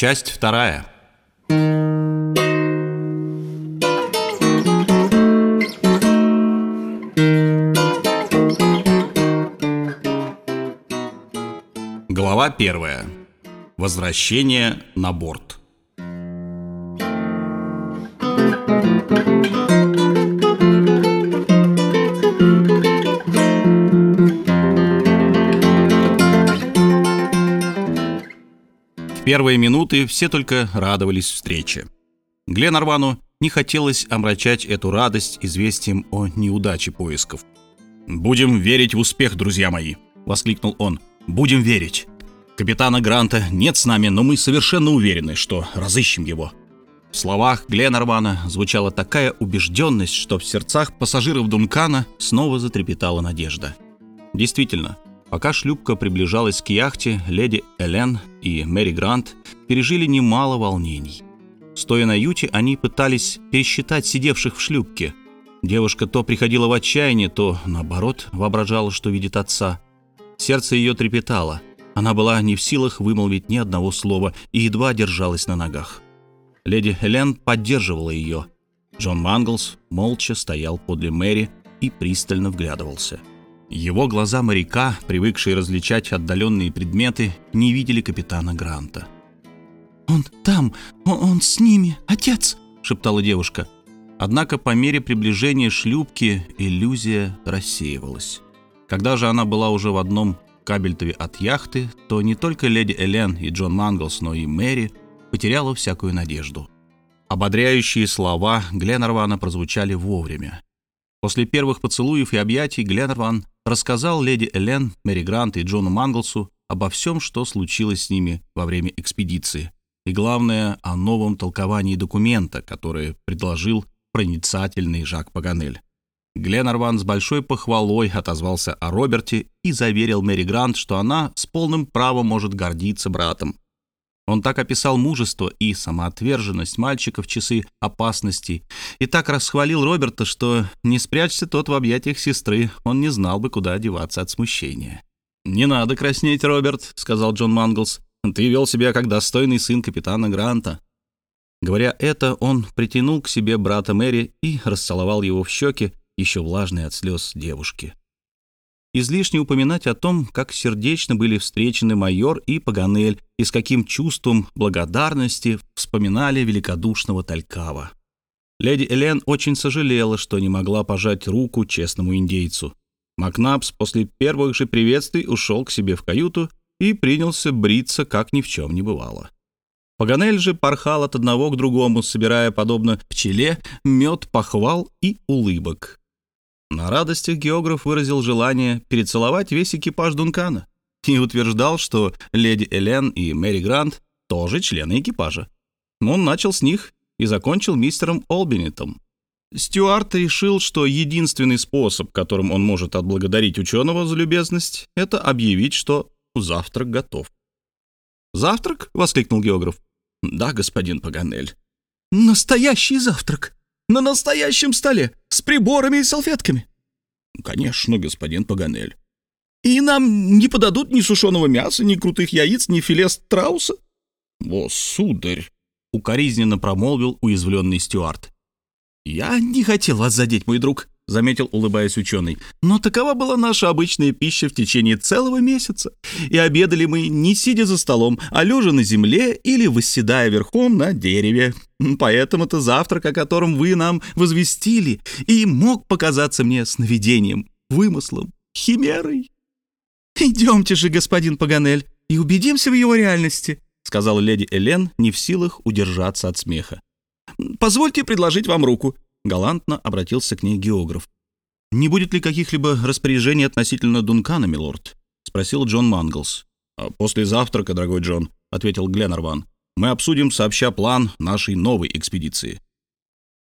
Часть вторая. Глава первая. Возвращение на борт. В первые минуты все только радовались встрече. Гленарвану не хотелось омрачать эту радость известием о неудаче поисков. «Будем верить в успех, друзья мои!» — воскликнул он. «Будем верить! Капитана Гранта нет с нами, но мы совершенно уверены, что разыщем его». В словах Гленарвана звучала такая убежденность, что в сердцах пассажиров Дункана снова затрепетала надежда. Действительно, Пока шлюпка приближалась к яхте, леди Элен и Мэри Грант пережили немало волнений. Стоя на юте, они пытались пересчитать сидевших в шлюпке. Девушка то приходила в отчаяние, то, наоборот, воображала, что видит отца. Сердце ее трепетало. Она была не в силах вымолвить ни одного слова и едва держалась на ногах. Леди Элен поддерживала ее. Джон Манглс молча стоял подле Мэри и пристально вглядывался. Его глаза моряка, привыкшие различать отдаленные предметы, не видели капитана Гранта. «Он там! Он, он с ними! Отец!» — шептала девушка. Однако по мере приближения шлюпки иллюзия рассеивалась. Когда же она была уже в одном кабельтове от яхты, то не только леди Элен и Джон Манглс, но и Мэри потеряла всякую надежду. Ободряющие слова Гленарвана прозвучали вовремя. После первых поцелуев и объятий Гленнерван рассказал леди Элен, Мэри Грант и Джону Манглсу обо всем, что случилось с ними во время экспедиции, и, главное, о новом толковании документа, которое предложил проницательный Жак Паганель. Гленнерван с большой похвалой отозвался о Роберте и заверил Мэри Грант, что она с полным правом может гордиться братом. Он так описал мужество и самоотверженность мальчика в часы опасности и так расхвалил Роберта, что не спрячься тот в объятиях сестры, он не знал бы, куда одеваться от смущения. «Не надо краснеть, Роберт», — сказал Джон Манглс. «Ты вел себя как достойный сын капитана Гранта». Говоря это, он притянул к себе брата Мэри и расцеловал его в щеки, еще влажные от слез девушки. Излишне упоминать о том, как сердечно были встречены майор и Паганель, и с каким чувством благодарности вспоминали великодушного Талькава. Леди Элен очень сожалела, что не могла пожать руку честному индейцу. Макнапс после первых же приветствий ушел к себе в каюту и принялся бриться, как ни в чем не бывало. Паганель же порхал от одного к другому, собирая, подобно пчеле, мед похвал и улыбок. На радостях географ выразил желание перецеловать весь экипаж Дункана и утверждал, что леди Элен и Мэри Грант тоже члены экипажа. Он начал с них и закончил мистером Олбинетом. Стюарт решил, что единственный способ, которым он может отблагодарить ученого за любезность, это объявить, что завтрак готов. «Завтрак?» — воскликнул географ. «Да, господин Паганель». «Настоящий завтрак!» На настоящем столе, с приборами и салфетками. Конечно, господин Паганель. И нам не подадут ни сушеного мяса, ни крутых яиц, ни филе страуса? О, сударь! Укоризненно промолвил уязвленный Стюарт. Я не хотел вас задеть, мой друг, — заметил, улыбаясь ученый. «Но такова была наша обычная пища в течение целого месяца. И обедали мы не сидя за столом, а лежа на земле или восседая верхом на дереве. Поэтому-то завтрак, о котором вы нам возвестили, и мог показаться мне сновидением, вымыслом, химерой». «Идемте же, господин Паганель, и убедимся в его реальности», — сказала леди Элен, не в силах удержаться от смеха. «Позвольте предложить вам руку», Галантно обратился к ней географ. «Не будет ли каких-либо распоряжений относительно Дункана, милорд?» — спросил Джон Манглс. «А «После завтрака, дорогой Джон», — ответил Гленнерван, «мы обсудим сообща план нашей новой экспедиции».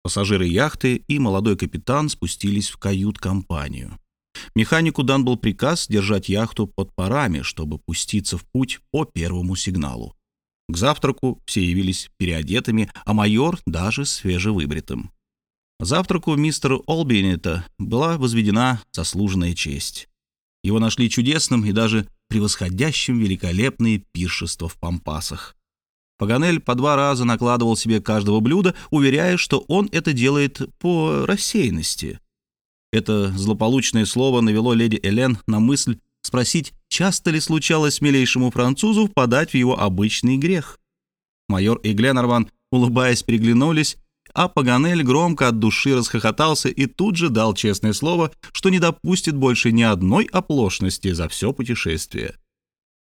Пассажиры яхты и молодой капитан спустились в кают-компанию. Механику дан был приказ держать яхту под парами, чтобы пуститься в путь по первому сигналу. К завтраку все явились переодетыми, а майор даже свежевыбритым. Завтраку мистера Олбинета была возведена заслуженная честь. Его нашли чудесным и даже превосходящим великолепные пиршества в Пампасах. Паганель по два раза накладывал себе каждого блюда, уверяя, что он это делает по рассеянности. Это злополучное слово навело леди Элен на мысль спросить, часто ли случалось милейшему французу впадать в его обычный грех. Майор и Гленнерван, улыбаясь, переглянулись, а Паганель громко от души расхохотался и тут же дал честное слово, что не допустит больше ни одной оплошности за все путешествие.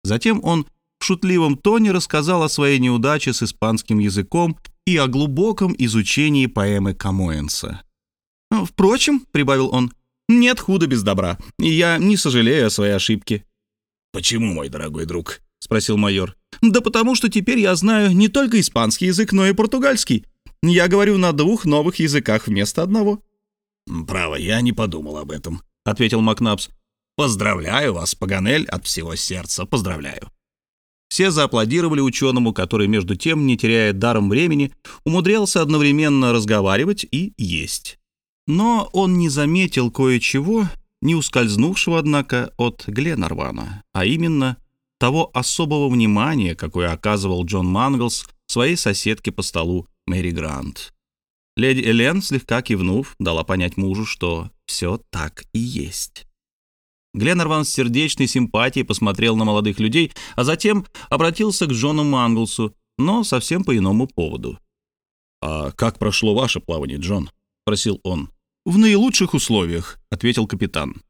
Затем он в шутливом тоне рассказал о своей неудаче с испанским языком и о глубоком изучении поэмы Камоэнса. «Впрочем», — прибавил он, — «нет худа без добра, и я не сожалею о своей ошибке». «Почему, мой дорогой друг?» — спросил майор. «Да потому что теперь я знаю не только испанский язык, но и португальский. Я говорю на двух новых языках вместо одного». «Право, я не подумал об этом», — ответил Макнапс. «Поздравляю вас, Паганель, от всего сердца, поздравляю». Все зааплодировали ученому, который, между тем, не теряя даром времени, умудрялся одновременно разговаривать и есть. Но он не заметил кое-чего, не ускользнувшего, однако, от Гленарвана, а именно того особого внимания, какое оказывал Джон Манглс своей соседке по столу Мэри Грант. Леди Элен, слегка кивнув, дала понять мужу, что все так и есть. Гленнерван с сердечной симпатией посмотрел на молодых людей, а затем обратился к Джону Манглсу, но совсем по иному поводу. «А как прошло ваше плавание, Джон?» — спросил он. «В наилучших условиях», — ответил капитан.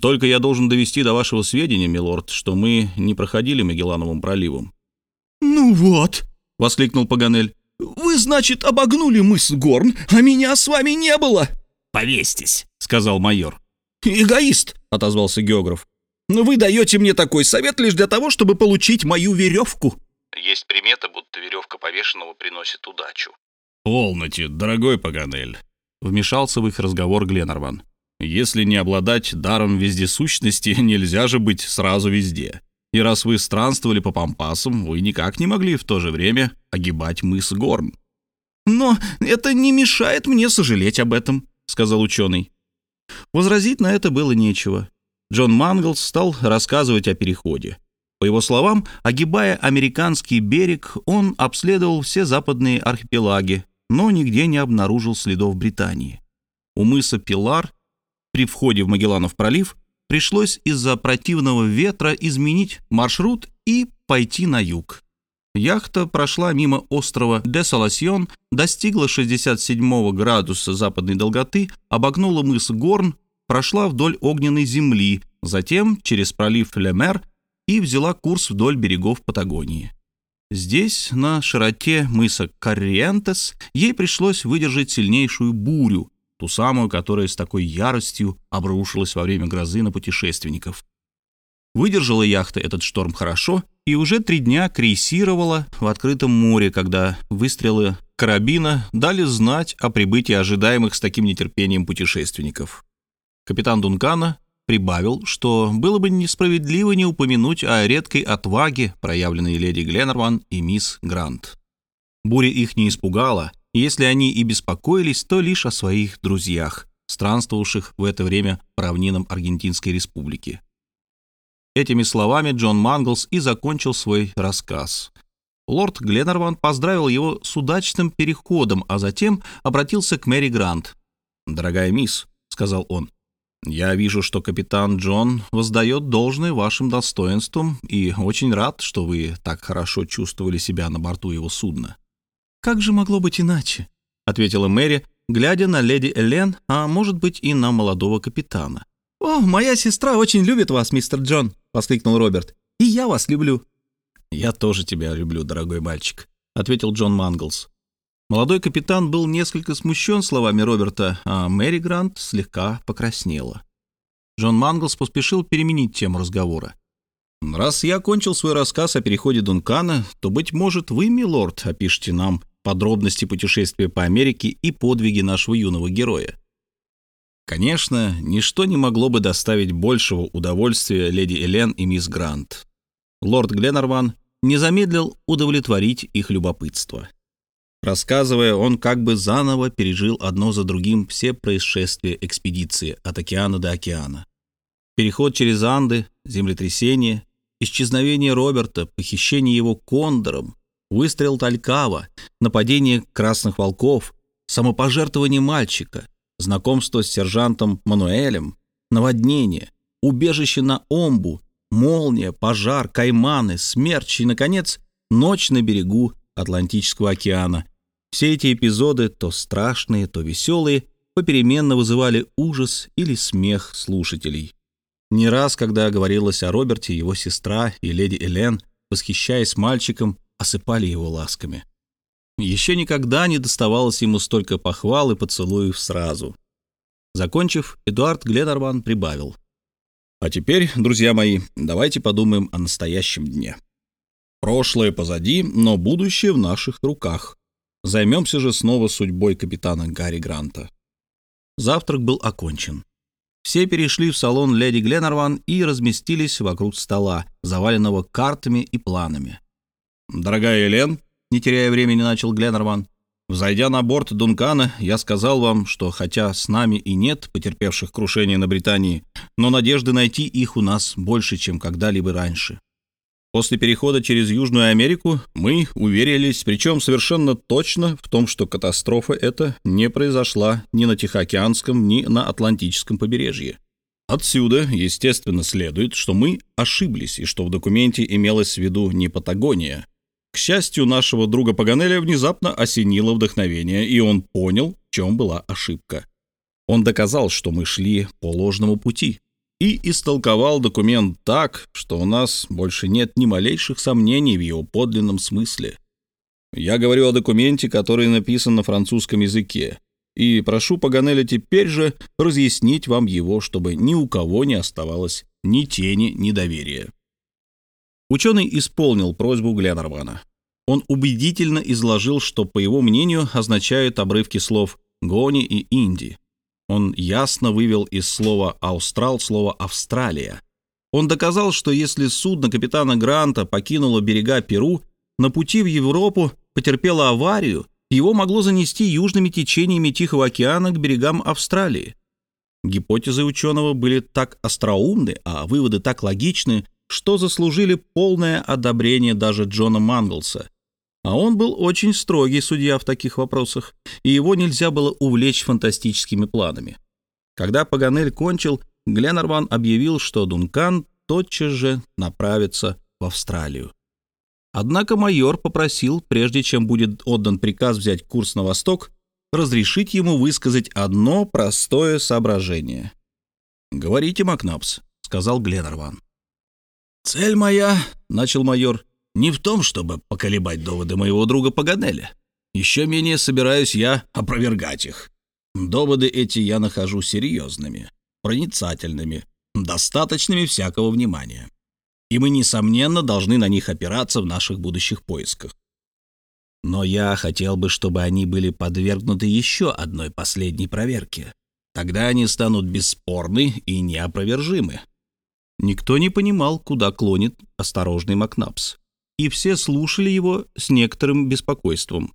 «Только я должен довести до вашего сведения, милорд, что мы не проходили Магеллановым проливом». «Ну вот», — воскликнул Паганель, — «вы, значит, обогнули мыс Горн, а меня с вами не было». «Повесьтесь», — сказал майор. «Эгоист», — отозвался географ. «Но вы даете мне такой совет лишь для того, чтобы получить мою веревку». Есть примета, будто веревка повешенного приносит удачу. «Полноте, дорогой Паганель», Вмешался в их разговор Гленнерван. «Если не обладать даром вездесущности, нельзя же быть сразу везде. И раз вы странствовали по пампасам, вы никак не могли в то же время огибать мыс Горн». «Но это не мешает мне сожалеть об этом», — сказал ученый. Возразить на это было нечего. Джон Манглс стал рассказывать о переходе. По его словам, огибая американский берег, он обследовал все западные архипелаги, но нигде не обнаружил следов Британии. У мыса Пилар при входе в Магелланов пролив пришлось из-за противного ветра изменить маршрут и пойти на юг. Яхта прошла мимо острова Десаласьон, достигла 67 градуса западной долготы, обогнула мыс Горн, прошла вдоль огненной земли, затем через пролив Лемер и взяла курс вдоль берегов Патагонии. Здесь, на широте мыса Корриентес, ей пришлось выдержать сильнейшую бурю, ту самую, которая с такой яростью обрушилась во время грозы на путешественников. Выдержала яхта этот шторм хорошо и уже три дня крейсировала в открытом море, когда выстрелы карабина дали знать о прибытии ожидаемых с таким нетерпением путешественников. Капитан Дункана прибавил, что было бы несправедливо не упомянуть о редкой отваге, проявленной леди Гленнерван и мисс Грант. Буря их не испугала, если они и беспокоились, то лишь о своих друзьях, странствовавших в это время по равнинам Аргентинской республики. Этими словами Джон Манглс и закончил свой рассказ. Лорд Гленнерван поздравил его с удачным переходом, а затем обратился к Мэри Грант. «Дорогая мисс», — сказал он, я вижу, что капитан Джон воздает должное вашим достоинствам и очень рад, что вы так хорошо чувствовали себя на борту его судна». «Как же могло быть иначе?» — ответила Мэри, глядя на леди Элен, а может быть и на молодого капитана. «О, моя сестра очень любит вас, мистер Джон!» — воскликнул Роберт. «И я вас люблю!» «Я тоже тебя люблю, дорогой мальчик», — ответил Джон Манглс. Молодой капитан был несколько смущен словами Роберта, а Мэри Грант слегка покраснела. Джон Манглс поспешил переменить тему разговора. «Раз я окончил свой рассказ о переходе Дункана, то, быть может, вы, милорд, опишите нам подробности путешествия по Америке и подвиги нашего юного героя. Конечно, ничто не могло бы доставить большего удовольствия леди Элен и мисс Грант. Лорд Гленнерван не замедлил удовлетворить их любопытство. Рассказывая, он как бы заново пережил одно за другим все происшествия экспедиции от океана до океана. Переход через Анды, землетрясение, исчезновение Роберта, похищение его кондором, выстрел Талькава, нападение красных волков, самопожертвование мальчика, знакомство с сержантом Мануэлем, наводнение, убежище на Омбу, молния, пожар, кайманы, смерч и, наконец, ночь на берегу Атлантического океана. Все эти эпизоды, то страшные, то веселые, попеременно вызывали ужас или смех слушателей. Не раз, когда говорилось о Роберте, его сестра и леди Элен, восхищаясь мальчиком, осыпали его ласками. Еще никогда не доставалось ему столько похвал и поцелуев сразу. Закончив, Эдуард Гленнерван прибавил. «А теперь, друзья мои, давайте подумаем о настоящем дне. Прошлое позади, но будущее в наших руках. Займемся же снова судьбой капитана Гарри Гранта». Завтрак был окончен. Все перешли в салон леди Гленнерван и разместились вокруг стола, заваленного картами и планами. «Дорогая Элен», — не теряя времени, начал Гленнерван, «взойдя на борт Дункана, я сказал вам, что хотя с нами и нет потерпевших крушение на Британии, но надежды найти их у нас больше, чем когда-либо раньше. После перехода через Южную Америку мы уверились, причем совершенно точно, в том, что катастрофа эта не произошла ни на Тихоокеанском, ни на Атлантическом побережье. Отсюда, естественно, следует, что мы ошиблись и что в документе имелось в виду не Патагония. К счастью, нашего друга Паганеля внезапно осенило вдохновение, и он понял, в чем была ошибка. Он доказал, что мы шли по ложному пути и истолковал документ так, что у нас больше нет ни малейших сомнений в его подлинном смысле. Я говорю о документе, который написан на французском языке, и прошу Паганеля теперь же разъяснить вам его, чтобы ни у кого не оставалось ни тени недоверия. Ученый исполнил просьбу Гленнервана. Он убедительно изложил, что, по его мнению, означают обрывки слов «гони» и «инди», он ясно вывел из слова «аустрал» слово «Австралия». Он доказал, что если судно капитана Гранта покинуло берега Перу, на пути в Европу потерпело аварию, его могло занести южными течениями Тихого океана к берегам Австралии. Гипотезы ученого были так остроумны, а выводы так логичны, что заслужили полное одобрение даже Джона Манглса, а он был очень строгий судья в таких вопросах, и его нельзя было увлечь фантастическими планами. Когда Паганель кончил, Гленнерван объявил, что Дункан тотчас же направится в Австралию. Однако майор попросил, прежде чем будет отдан приказ взять курс на восток, разрешить ему высказать одно простое соображение. «Говорите, Макнапс», — сказал Гленнерван. «Цель моя», — начал майор, не в том, чтобы поколебать доводы моего друга Паганеля. Еще менее собираюсь я опровергать их. Доводы эти я нахожу серьезными, проницательными, достаточными всякого внимания. И мы, несомненно, должны на них опираться в наших будущих поисках. Но я хотел бы, чтобы они были подвергнуты еще одной последней проверке. Тогда они станут бесспорны и неопровержимы. Никто не понимал, куда клонит осторожный Макнапс и все слушали его с некоторым беспокойством.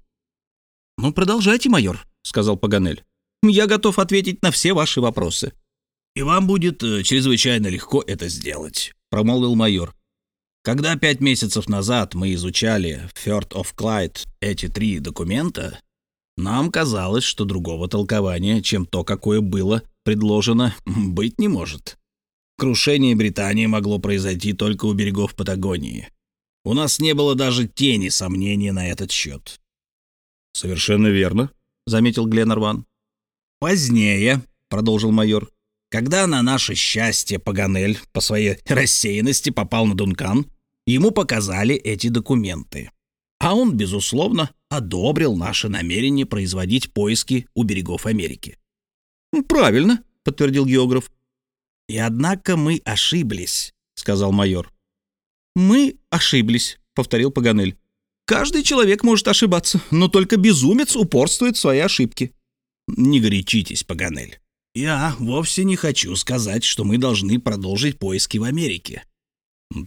«Ну, продолжайте, майор», — сказал Паганель. «Я готов ответить на все ваши вопросы». «И вам будет э, чрезвычайно легко это сделать», — промолвил майор. «Когда пять месяцев назад мы изучали Firth of Clyde эти три документа, нам казалось, что другого толкования, чем то, какое было предложено, быть не может. Крушение Британии могло произойти только у берегов Патагонии. У нас не было даже тени сомнений на этот счет. «Совершенно верно», — заметил Гленнерван. «Позднее», — продолжил майор, — «когда на наше счастье Паганель по своей рассеянности попал на Дункан, ему показали эти документы. А он, безусловно, одобрил наше намерение производить поиски у берегов Америки». «Правильно», — подтвердил географ. «И однако мы ошиблись», — сказал майор. «Мы ошиблись», — повторил Паганель. «Каждый человек может ошибаться, но только безумец упорствует в своей ошибке». «Не горячитесь, Паганель. Я вовсе не хочу сказать, что мы должны продолжить поиски в Америке».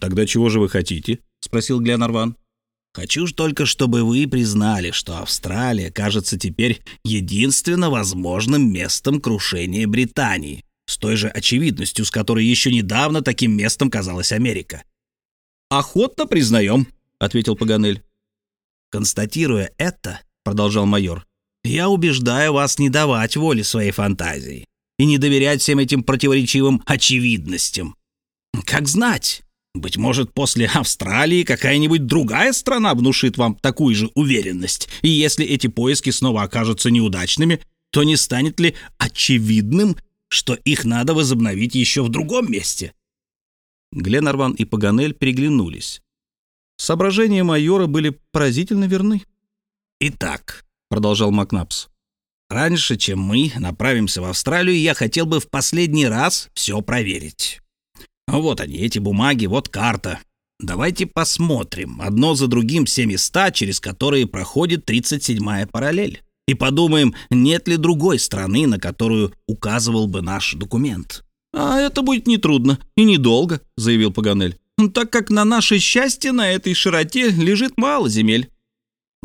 «Тогда чего же вы хотите?» — спросил Гленарван. «Хочу только, чтобы вы признали, что Австралия кажется теперь единственно возможным местом крушения Британии, с той же очевидностью, с которой еще недавно таким местом казалась Америка. «Охотно признаем», — ответил Паганель. Констатируя это, продолжал майор, я убеждаю вас не давать воли своей фантазии и не доверять всем этим противоречивым очевидностям. Как знать, быть может, после Австралии какая-нибудь другая страна внушит вам такую же уверенность, и если эти поиски снова окажутся неудачными, то не станет ли очевидным, что их надо возобновить еще в другом месте? Гленарван и Паганель переглянулись. Соображения майора были поразительно верны. «Итак», — продолжал Макнапс, — «раньше, чем мы направимся в Австралию, я хотел бы в последний раз все проверить. Вот они, эти бумаги, вот карта. Давайте посмотрим одно за другим все места, через которые проходит 37-я параллель, и подумаем, нет ли другой страны, на которую указывал бы наш документ». «А это будет нетрудно и недолго», — заявил Паганель, «так как на наше счастье на этой широте лежит мало земель».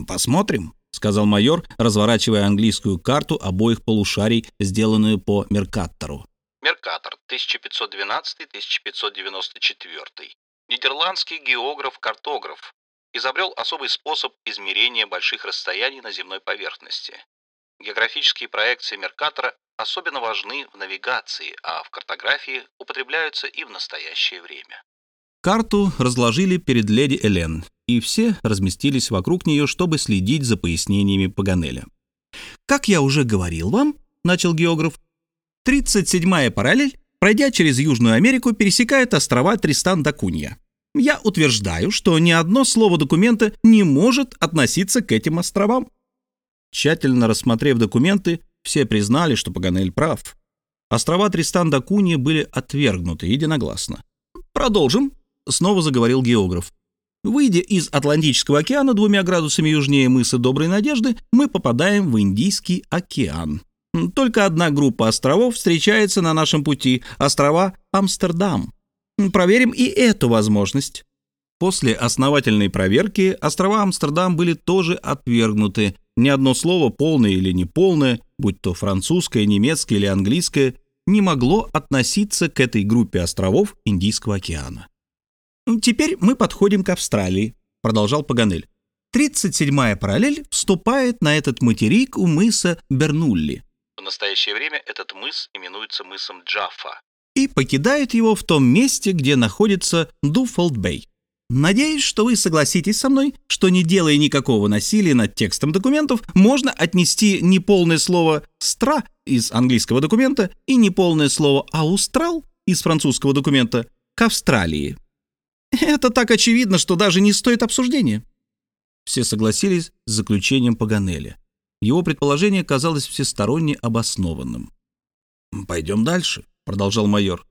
«Посмотрим», — сказал майор, разворачивая английскую карту обоих полушарий, сделанную по Меркаттору. Меркатор, 1512-1594. Нидерландский географ-картограф. Изобрел особый способ измерения больших расстояний на земной поверхности. Географические проекции Меркатора особенно важны в навигации, а в картографии употребляются и в настоящее время. Карту разложили перед леди Элен, и все разместились вокруг нее, чтобы следить за пояснениями Паганеля. «Как я уже говорил вам», — начал географ, «37-я параллель, пройдя через Южную Америку, пересекает острова Тристан-да-Кунья. Я утверждаю, что ни одно слово документа не может относиться к этим островам». Тщательно рассмотрев документы, все признали, что Паганель прав. Острова Тристан-да-Кунья были отвергнуты единогласно. «Продолжим», — снова заговорил географ. Выйдя из Атлантического океана двумя градусами южнее мыса Доброй Надежды, мы попадаем в Индийский океан. Только одна группа островов встречается на нашем пути — острова Амстердам. Проверим и эту возможность. После основательной проверки острова Амстердам были тоже отвергнуты. Ни одно слово, полное или неполное, будь то французское, немецкое или английское, не могло относиться к этой группе островов Индийского океана. «Теперь мы подходим к Австралии», — продолжал Паганель. «37-я параллель вступает на этот материк у мыса Бернулли». В настоящее время этот мыс именуется мысом Джаффа. «И покидает его в том месте, где находится Туфолд-Бэй. Надеюсь, что вы согласитесь со мной, что не делая никакого насилия над текстом документов, можно отнести неполное слово «стра» из английского документа и неполное слово «аустрал» из французского документа к Австралии. Это так очевидно, что даже не стоит обсуждения. Все согласились с заключением Паганеля. Его предположение казалось всесторонне обоснованным. «Пойдем дальше», — продолжал майор.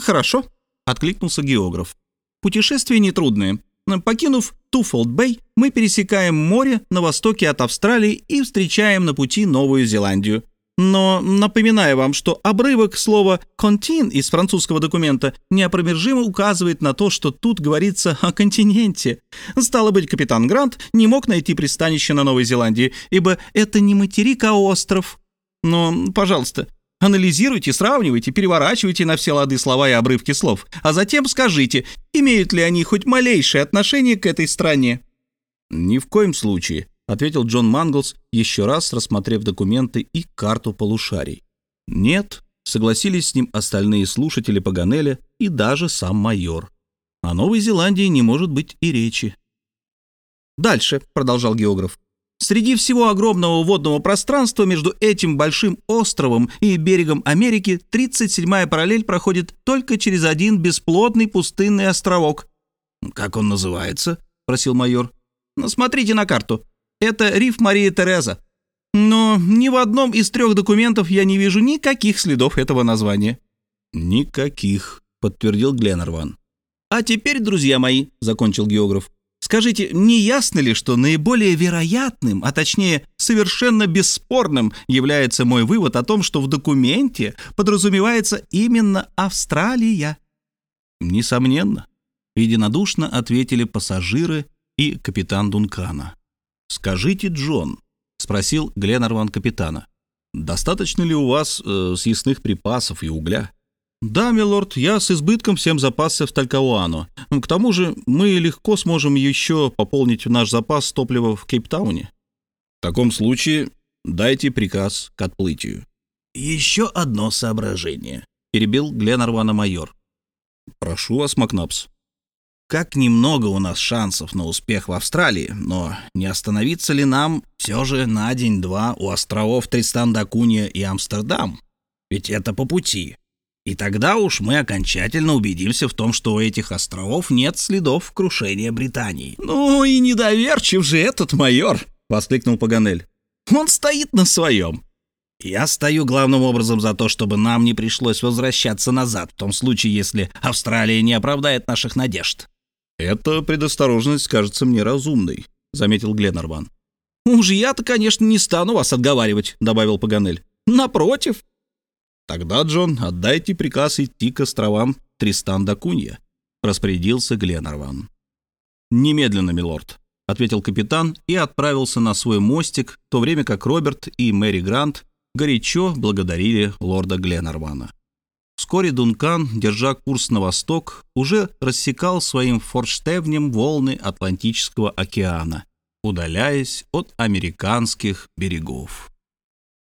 «Хорошо», — откликнулся географ. «Путешествие нетрудное. Покинув Туфолд-Бэй, мы пересекаем море на востоке от Австралии и встречаем на пути Новую Зеландию. Но напоминаю вам, что обрывок слова «контин» из французского документа неопровержимо указывает на то, что тут говорится о континенте. Стало быть, капитан Грант не мог найти пристанище на Новой Зеландии, ибо это не материк, а остров. Но, пожалуйста, анализируйте, сравнивайте, переворачивайте на все лады слова и обрывки слов, а затем скажите, имеют ли они хоть малейшее отношение к этой стране. Ни в коем случае, — ответил Джон Манглс, еще раз рассмотрев документы и карту полушарий. «Нет», — согласились с ним остальные слушатели Паганеля и даже сам майор. «О Новой Зеландии не может быть и речи». «Дальше», — продолжал географ. Среди всего огромного водного пространства между этим большим островом и берегом Америки 37-я параллель проходит только через один бесплодный пустынный островок. «Как он называется?» — просил майор. «Ну, «Смотрите на карту. Это риф Мария Тереза. Но ни в одном из трех документов я не вижу никаких следов этого названия». «Никаких», — подтвердил Гленнерван. «А теперь, друзья мои», — закончил географ, Скажите, не ясно ли, что наиболее вероятным, а точнее совершенно бесспорным, является мой вывод о том, что в документе подразумевается именно Австралия? Несомненно, единодушно ответили пассажиры и капитан Дункана. «Скажите, Джон», — спросил Гленарван капитана, «достаточно ли у вас э, съестных припасов и угля? «Да, милорд, я с избытком всем запасся в Талькауану. К тому же мы легко сможем еще пополнить наш запас топлива в Кейптауне». «В таком случае дайте приказ к отплытию». «Еще одно соображение», — перебил Гленарвана майор. «Прошу вас, Макнапс». «Как немного у нас шансов на успех в Австралии, но не остановиться ли нам все же на день-два у островов Тристан-да-Кунья и Амстердам? Ведь это по пути». И тогда уж мы окончательно убедимся в том, что у этих островов нет следов крушения Британии. «Ну и недоверчив же этот майор!» — воскликнул Паганель. «Он стоит на своем». «Я стою главным образом за то, чтобы нам не пришлось возвращаться назад, в том случае, если Австралия не оправдает наших надежд». «Эта предосторожность кажется мне разумной», — заметил Гленнерван. «Уж я-то, конечно, не стану вас отговаривать», — добавил Паганель. «Напротив, «Тогда, Джон, отдайте приказ идти к островам Тристан-да-Кунья», — распорядился Гленарван. «Немедленно, милорд», — ответил капитан и отправился на свой мостик, в то время как Роберт и Мэри Грант горячо благодарили лорда Гленарвана. Вскоре Дункан, держа курс на восток, уже рассекал своим форштевнем волны Атлантического океана, удаляясь от американских берегов.